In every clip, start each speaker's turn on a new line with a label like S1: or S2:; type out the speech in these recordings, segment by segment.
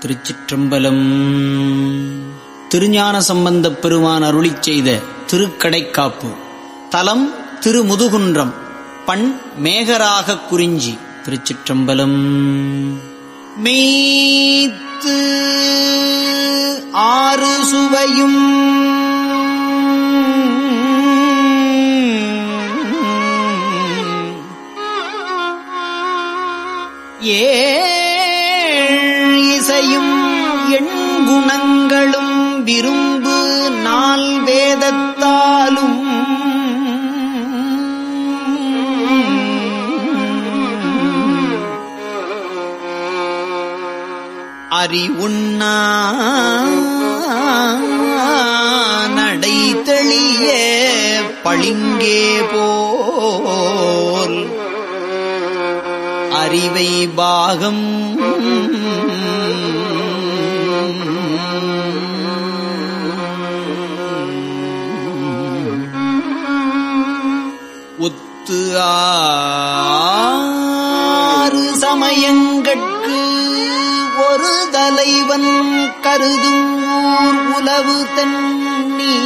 S1: திருச்சிற்றம்பலம். திருஞான சம்பந்தப் பெருமான் அருளிச் செய்த திருக்கடைக்காப்பு. தலம் திருமுதுகுன்றம் பண் மேகராக குறிஞ்சி திருச்சிற்றம்பலம். மெய்த்து ஆறு சுவையும் ஏ இசையும் எண்குணங்களும் விரும்பு நாள் வேதத்தாலும். அறிவுண்ணா நடை தெளிய பளிங்கே போல். அறிவை பாகம் ஆறு சமயங்கட்கு ஒரு தலைவன் கருதும் ஊர் உலவு தண்ணி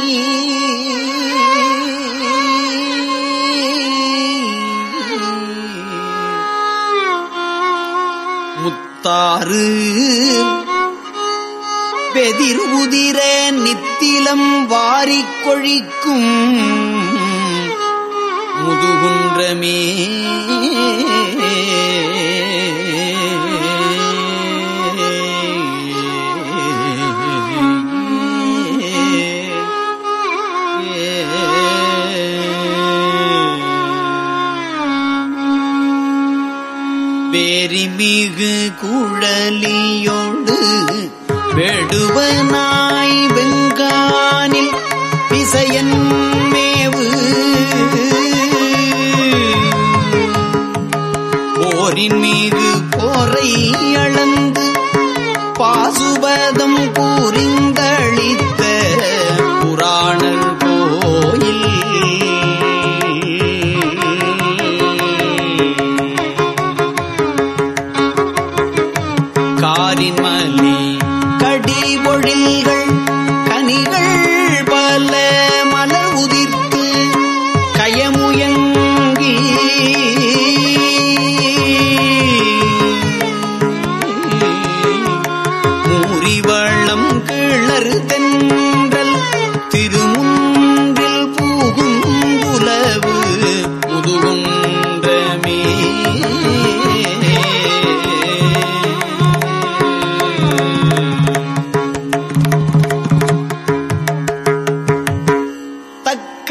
S1: முத்தாறு பெதிர் உதிர நித்திலம் வாரிக் கொழிக்கும் முதுகுன்றமே வேரிமிகு குழலியோடு வெடுவனாய் போரின் மீது போரை அளந்து பாசுபதம் கூறிந்தளித்த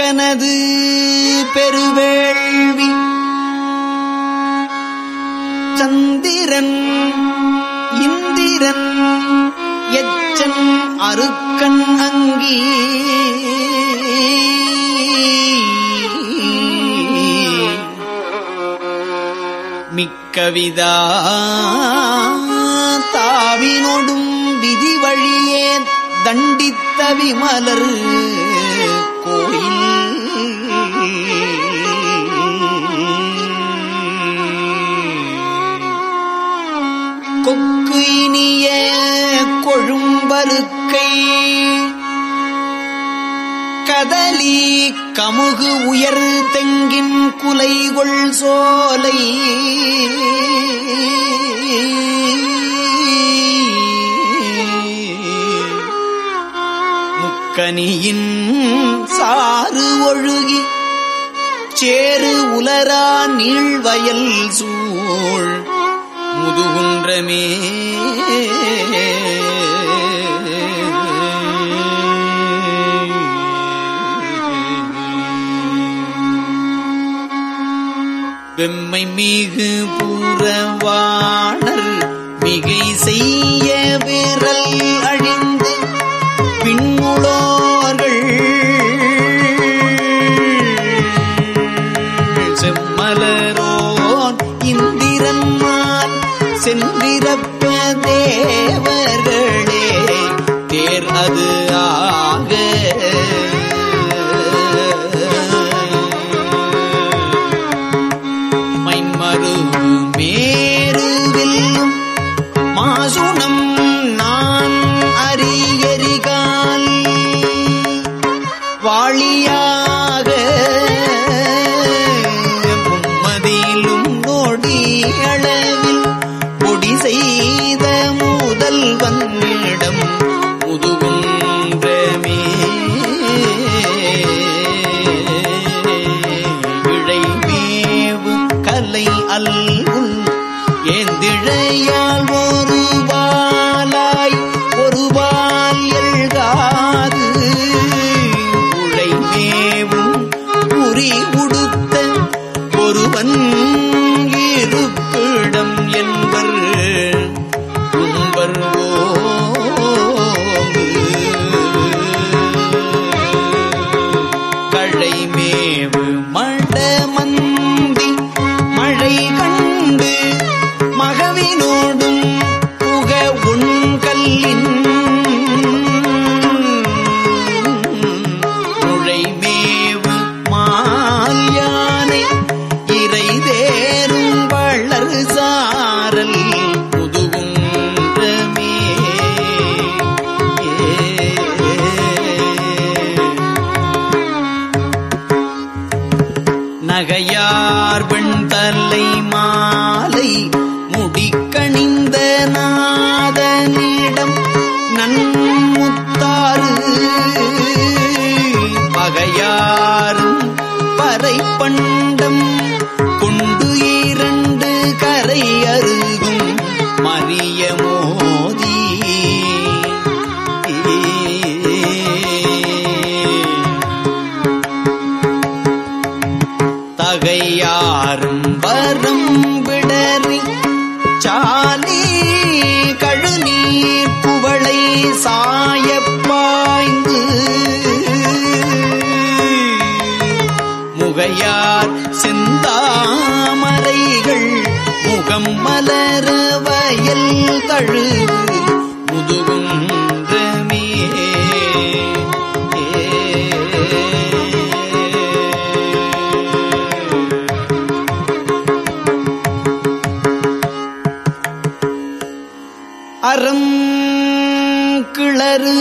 S1: கனது பெருவேள்வி. சந்திரன் இந்திரன் எச்சன் அருக்கண் அங்கி. மிக்கவிதா தாவினொடும் விதி வழியே தண்டித்த விமலர் கொழும்பருக்கை கதலி கமுகு உயர் தெங்கின் குலைகொள் சோலை. முக்கனியின் சாறு ஒழுகி சேறு உலரா நீழ்வயல் சூழ். முதுகுன்றமே வெம்மை மிகு புறவாணர் மிகை செய்ய விரல் உம்பர் கழைமேவு மடமந்தி மழை கண்டு மகவினோடும் புக உண்கல்லின் நுழைமேவு மால் யானை இறை தேரும் வளர் கண்டம். கொண்டு இரண்டு கரை அருகும். மரியமும் முகையார் செந்தாமரைகள் முகம் மலர வயல் தழுவு முதுகுன்றமே. அறம் கிளறு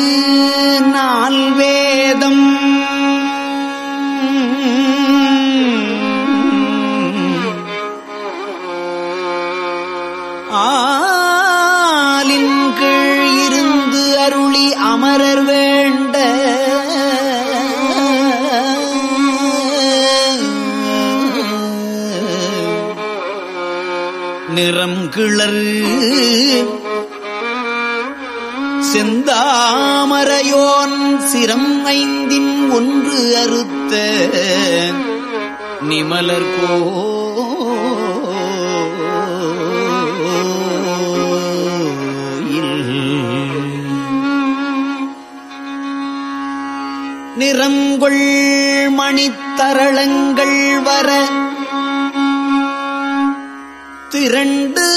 S1: செந்தாமரையோன் சிரம் ஐந்தின் ஒன்று அறுத்த நிமலர் கோயில் நிறங்கொள் மணித்தரளங்கள் வர. திரண்டு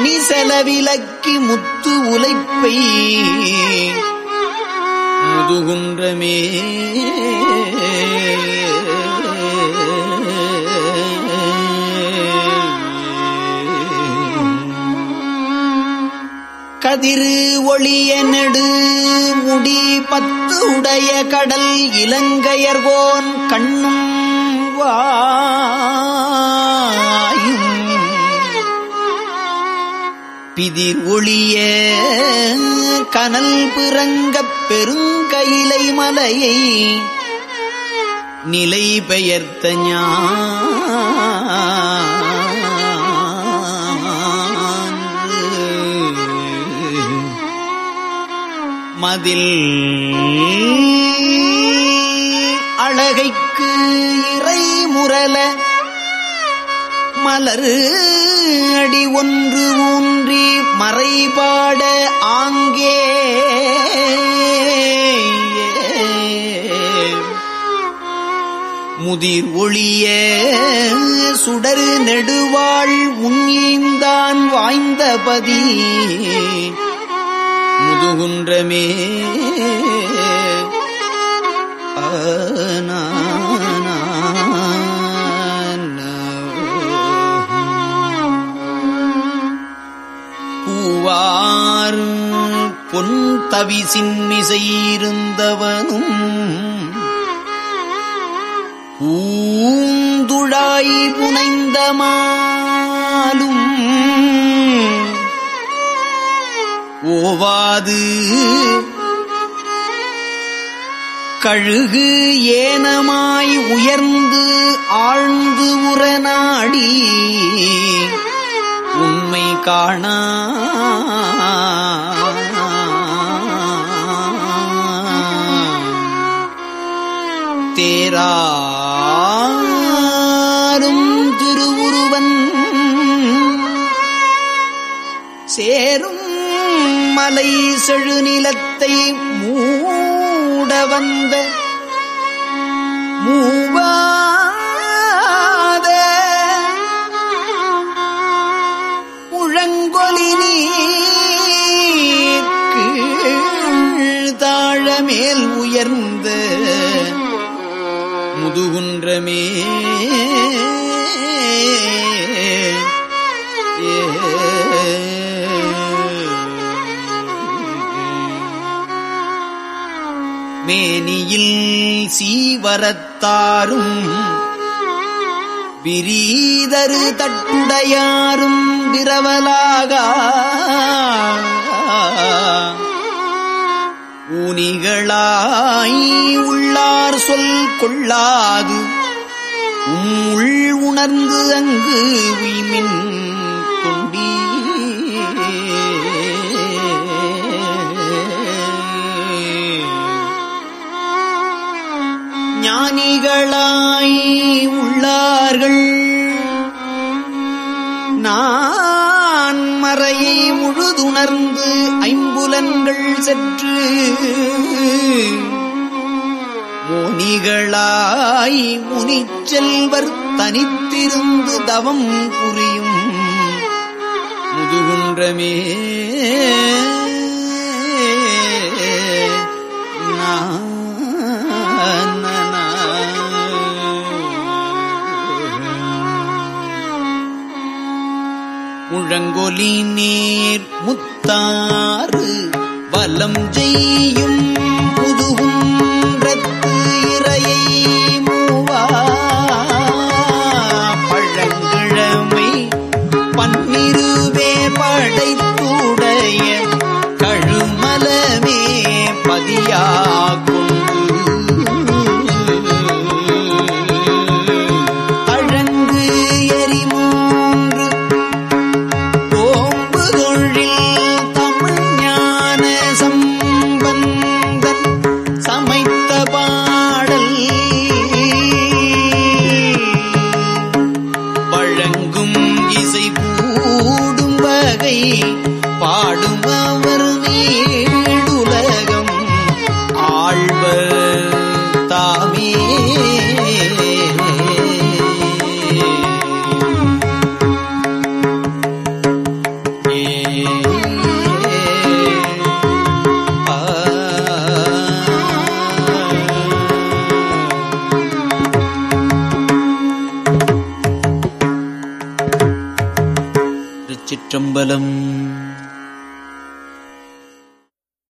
S1: மணி செலவிலக்கி முத்து உலைப்பை முதுகுன்றமே கதிரு ஒளிய நெடு முடி பத்து உடைய கடல் இலங்கையர்கோன் கண்ணும் பிதிர் ஒளிய கனல் பிறங்கப் பெருங்கயிலை மலையை நிலை பெயர்த்த மதில் அழகைக்கு இறை முரல மலரு அடி ஒன்று ஊன்றி மறைபாட ஆங்கே. முதிர் ஒளிய சுடரு நெடுவாள் முன்னீந்தான் வாய்ந்தபதி முதுகுன்றமே ஆனா பூவார் பொன் தவிசின்மிசையிருந்தவனும் பூந்துழாய் புனைந்த மாலும் ஓவாது. கழுகு ஏனமாய் உயர்ந்து ஆழ்ந்து உரநாடி உண்மை காணா. தேராரும் திருவுருவன் சேரும் மலை செழுநிலத்தை மூட வந்த மூவா முதுகுன்றமே மேனியில் சீவரத்தாரும் விரீதரு தட்டுடையாரும் விரவலாக. ஊனிகளாய் உள்ளார் சொல் கொள்ளாது. உள் உணர்ந்து அங்கு உய்மின் கொண்டீ ஞானிகளாய் உள்ளார்கள். நான் மறையை முழுதுணர்ந்து ஐம்புலன்கள் செற்று மோனிகளாய் முனிச்செல்வர் தனித்திருந்து தவம் புரியும் முதுகுன்றமே. நான் முழங்கொலி நீர் முத்தாறு வலம் செய்யும் முதுகுன்றத்து இறையை மூவா. பழங்கிழமை பன்னிருவே படைத்துடைய கழுமலமே பதியாகும்.